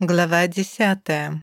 Глава десятая.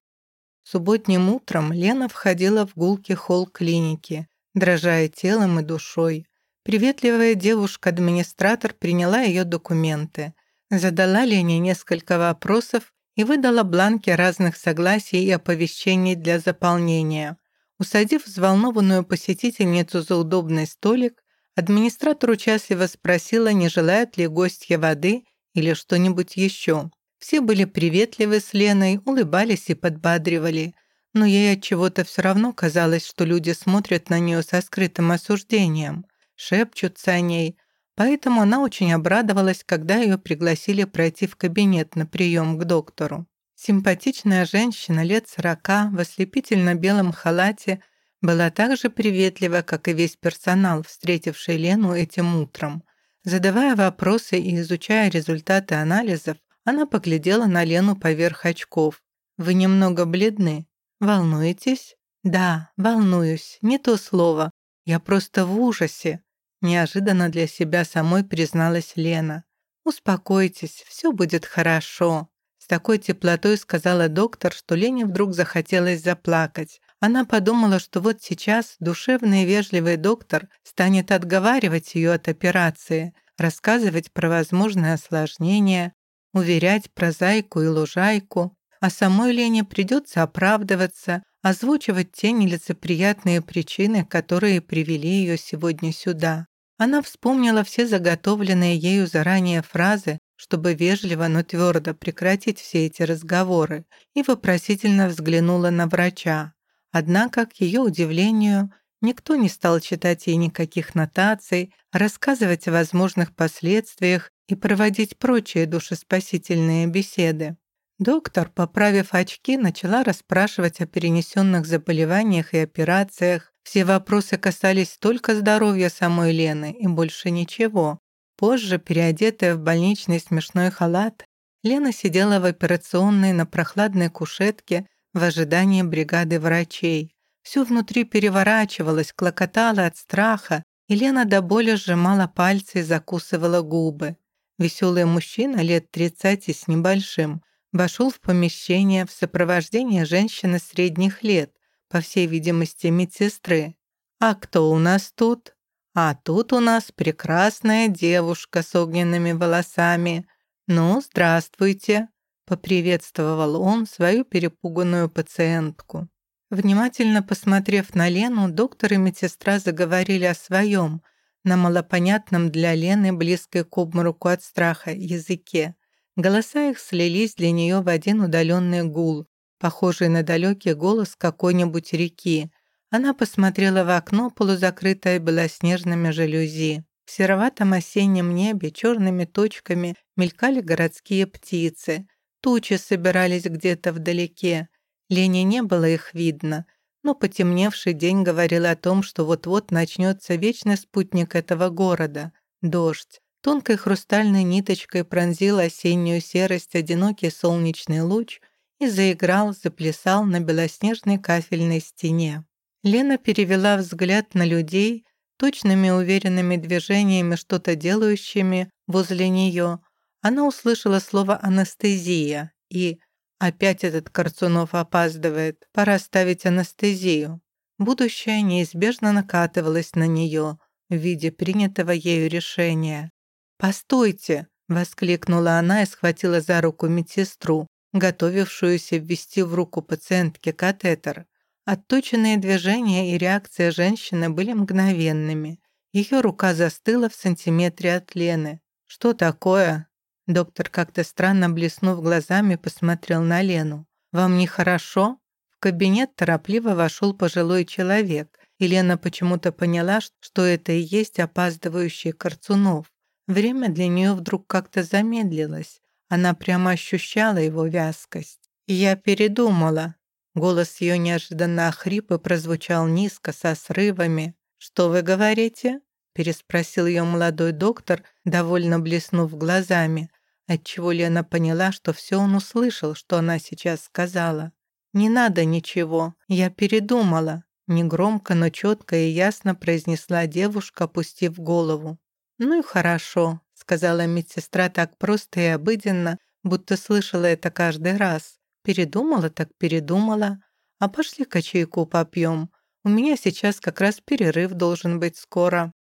Субботним утром Лена входила в гулкий холл клиники, дрожая телом и душой. Приветливая девушка-администратор приняла ее документы, задала Лене несколько вопросов и выдала бланки разных согласий и оповещений для заполнения. Усадив взволнованную посетительницу за удобный столик, администратор участливо спросила, не желает ли гостья воды или что-нибудь еще. Все были приветливы с Леной, улыбались и подбадривали, но ей от чего-то все равно казалось, что люди смотрят на нее со скрытым осуждением, шепчутся о ней, поэтому она очень обрадовалась, когда ее пригласили пройти в кабинет на прием к доктору. Симпатичная женщина лет сорока в ослепительно-белом халате была так же приветлива, как и весь персонал, встретивший Лену этим утром. Задавая вопросы и изучая результаты анализов, она поглядела на Лену поверх очков. «Вы немного бледны. Волнуетесь?» «Да, волнуюсь. Не то слово. Я просто в ужасе», — неожиданно для себя самой призналась Лена. «Успокойтесь, все будет хорошо». С такой теплотой сказала доктор, что Лене вдруг захотелось заплакать. Она подумала, что вот сейчас душевный и вежливый доктор станет отговаривать ее от операции, рассказывать про возможные осложнения, уверять про зайку и лужайку, а самой Лене придется оправдываться, озвучивать те нелицеприятные причины, которые привели ее сегодня сюда. Она вспомнила все заготовленные ею заранее фразы, чтобы вежливо, но твердо прекратить все эти разговоры, и вопросительно взглянула на врача. Однако, к ее удивлению, никто не стал читать ей никаких нотаций, рассказывать о возможных последствиях и проводить прочие душеспасительные беседы. Доктор, поправив очки, начала расспрашивать о перенесенных заболеваниях и операциях. Все вопросы касались только здоровья самой Лены и больше ничего. Позже, переодетая в больничный смешной халат, Лена сидела в операционной на прохладной кушетке в ожидании бригады врачей. Все внутри переворачивалось, клокотало от страха, и Лена до боли сжимала пальцы и закусывала губы. Веселый мужчина лет 30 с небольшим вошел в помещение в сопровождении женщины средних лет, по всей видимости, медсестры. «А кто у нас тут?» «А тут у нас прекрасная девушка с огненными волосами. Ну, здравствуйте!» — поприветствовал он свою перепуганную пациентку. Внимательно посмотрев на Лену, доктор и медсестра заговорили о своем, на малопонятном для Лены, близкой к обмороку от страха, языке. Голоса их слились для нее в один удаленный гул, похожий на далекий голос какой-нибудь реки. Она посмотрела в окно, полузакрытое белоснежными жалюзи. В сероватом осеннем небе черными точками мелькали городские птицы. Тучи собирались где-то вдалеке. Лене не было их видно — но потемневший день говорил о том, что вот-вот начнется вечный спутник этого города — дождь. Тонкой хрустальной ниточкой пронзил осеннюю серость одинокий солнечный луч и заиграл, заплясал на белоснежной кафельной стене. Лена перевела взгляд на людей, точными уверенными движениями что-то делающими возле нее. Она услышала слово «анестезия» и Опять этот Корцунов опаздывает. Пора ставить анестезию. Будущее неизбежно накатывалось на нее в виде принятого ею решения. «Постойте!» — воскликнула она и схватила за руку медсестру, готовившуюся ввести в руку пациентке катетер. Отточенные движения и реакция женщины были мгновенными. Ее рука застыла в сантиметре от Лены. «Что такое?» Доктор, как-то странно блеснув глазами, посмотрел на Лену. «Вам нехорошо?» В кабинет торопливо вошел пожилой человек, и Лена почему-то поняла, что это и есть опаздывающий Корцунов. Время для нее вдруг как-то замедлилось. Она прямо ощущала его вязкость. «Я передумала». Голос ее неожиданно охрип и прозвучал низко, со срывами. «Что вы говорите?» переспросил ее молодой доктор, довольно блеснув глазами отчего Лена поняла, что все он услышал, что она сейчас сказала. «Не надо ничего, я передумала», негромко, но четко и ясно произнесла девушка, опустив голову. «Ну и хорошо», — сказала медсестра так просто и обыденно, будто слышала это каждый раз. Передумала так передумала. А пошли-ка чайку попьем. У меня сейчас как раз перерыв должен быть скоро.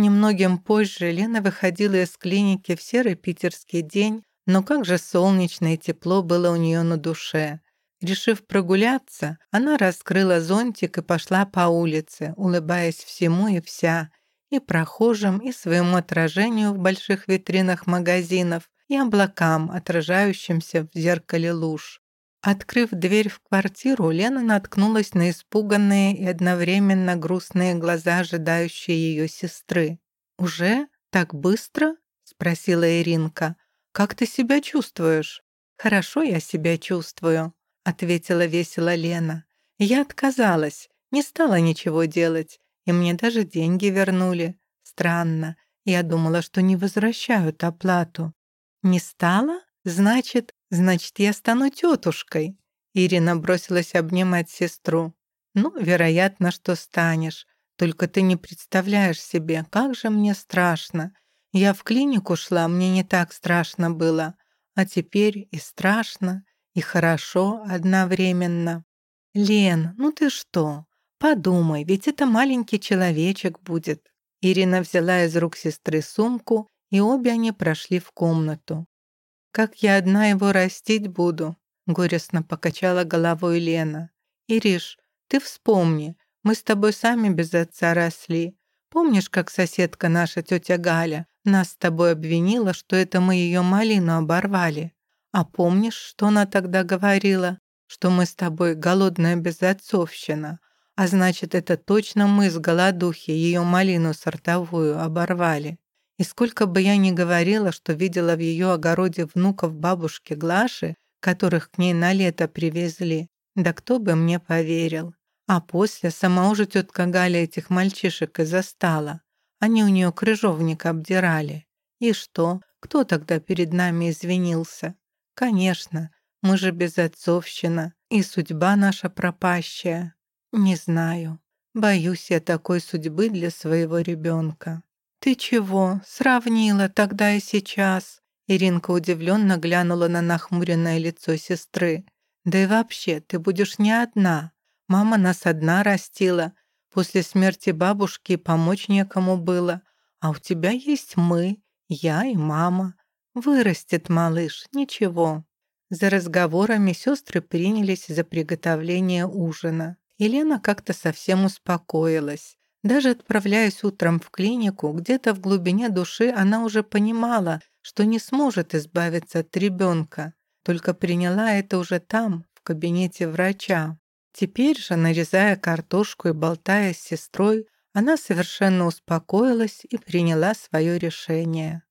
Немногим позже Лена выходила из клиники в серый питерский день, но как же солнечно и тепло было у нее на душе. Решив прогуляться, она раскрыла зонтик и пошла по улице, улыбаясь всему и вся, и прохожим, и своему отражению в больших витринах магазинов, и облакам, отражающимся в зеркале луж. Открыв дверь в квартиру, Лена наткнулась на испуганные и одновременно грустные глаза ожидающей ее сестры. «Уже? Так быстро?» — спросила Иринка. «Как ты себя чувствуешь?» «Хорошо я себя чувствую», — ответила весело Лена. «Я отказалась, не стала ничего делать, и мне даже деньги вернули. Странно, я думала, что не возвращают оплату». «Не стала? Значит, «Значит, я стану тетушкой?» Ирина бросилась обнимать сестру. «Ну, вероятно, что станешь. Только ты не представляешь себе, как же мне страшно. Я в клинику шла, мне не так страшно было. А теперь и страшно, и хорошо одновременно. Лен, ну ты что? Подумай, ведь это маленький человечек будет». Ирина взяла из рук сестры сумку, и обе они прошли в комнату. «Как я одна его растить буду?» — горестно покачала головой Лена. «Ириш, ты вспомни, мы с тобой сами без отца росли. Помнишь, как соседка наша, тетя Галя, нас с тобой обвинила, что это мы ее малину оборвали? А помнишь, что она тогда говорила? Что мы с тобой голодная безотцовщина, а значит, это точно мы с голодухи ее малину сортовую оборвали. И сколько бы я ни говорила, что видела в ее огороде внуков бабушки Глаши, которых к ней на лето привезли, да кто бы мне поверил. А после сама уже тетка Галя этих мальчишек и застала. Они у нее крыжовник обдирали. И что? Кто тогда перед нами извинился? Конечно, мы же безотцовщина, и судьба наша пропащая. Не знаю. Боюсь я такой судьбы для своего ребенка. «Ты чего, сравнила тогда и сейчас?» Иринка удивленно глянула на нахмуренное лицо сестры. «Да и вообще, ты будешь не одна. Мама нас одна растила. После смерти бабушки помочь некому было. А у тебя есть мы, я и мама. Вырастет малыш, ничего». За разговорами сестры принялись за приготовление ужина. Елена как-то совсем успокоилась. Даже отправляясь утром в клинику, где-то в глубине души она уже понимала, что не сможет избавиться от ребенка, только приняла это уже там, в кабинете врача. Теперь же, нарезая картошку и болтая с сестрой, она совершенно успокоилась и приняла свое решение.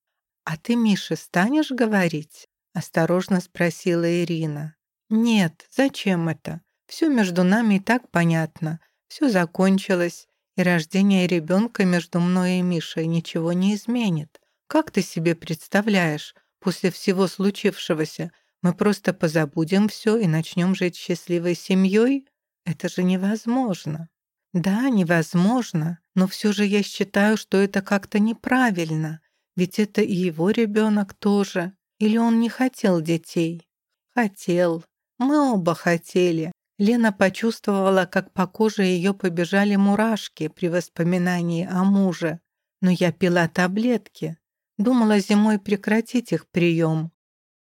«А ты, Мише, станешь говорить?» — осторожно спросила Ирина. «Нет, зачем это? Все между нами и так понятно. Все закончилось, и рождение ребенка между мной и Мишей ничего не изменит. Как ты себе представляешь, после всего случившегося мы просто позабудем все и начнем жить счастливой семьей? Это же невозможно. Да, невозможно, но все же я считаю, что это как-то неправильно, ведь это и его ребенок тоже. Или он не хотел детей? Хотел. Мы оба хотели. Лена почувствовала, как по коже ее побежали мурашки при воспоминании о муже. Но я пила таблетки. Думала зимой прекратить их прием.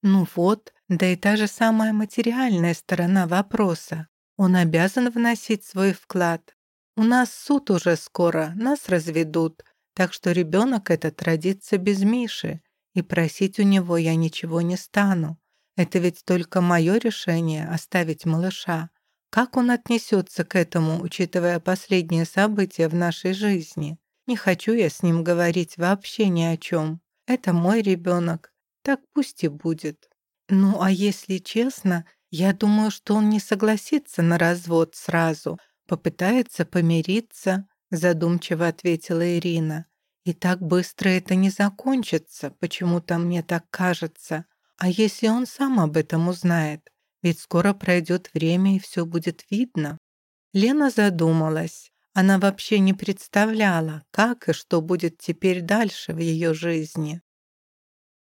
Ну вот, да и та же самая материальная сторона вопроса. Он обязан вносить свой вклад. У нас суд уже скоро, нас разведут, так что ребенок этот родится без Миши, и просить у него я ничего не стану. Это ведь только мое решение оставить малыша. Как он отнесется к этому, учитывая последние события в нашей жизни? Не хочу я с ним говорить вообще ни о чем. Это мой ребенок. Так пусть и будет. Ну, а если честно, я думаю, что он не согласится на развод сразу, попытается помириться, задумчиво ответила Ирина. И так быстро это не закончится, почему-то мне так кажется. А если он сам об этом узнает? Ведь скоро пройдет время, и все будет видно. Лена задумалась. Она вообще не представляла, как и что будет теперь дальше в ее жизни.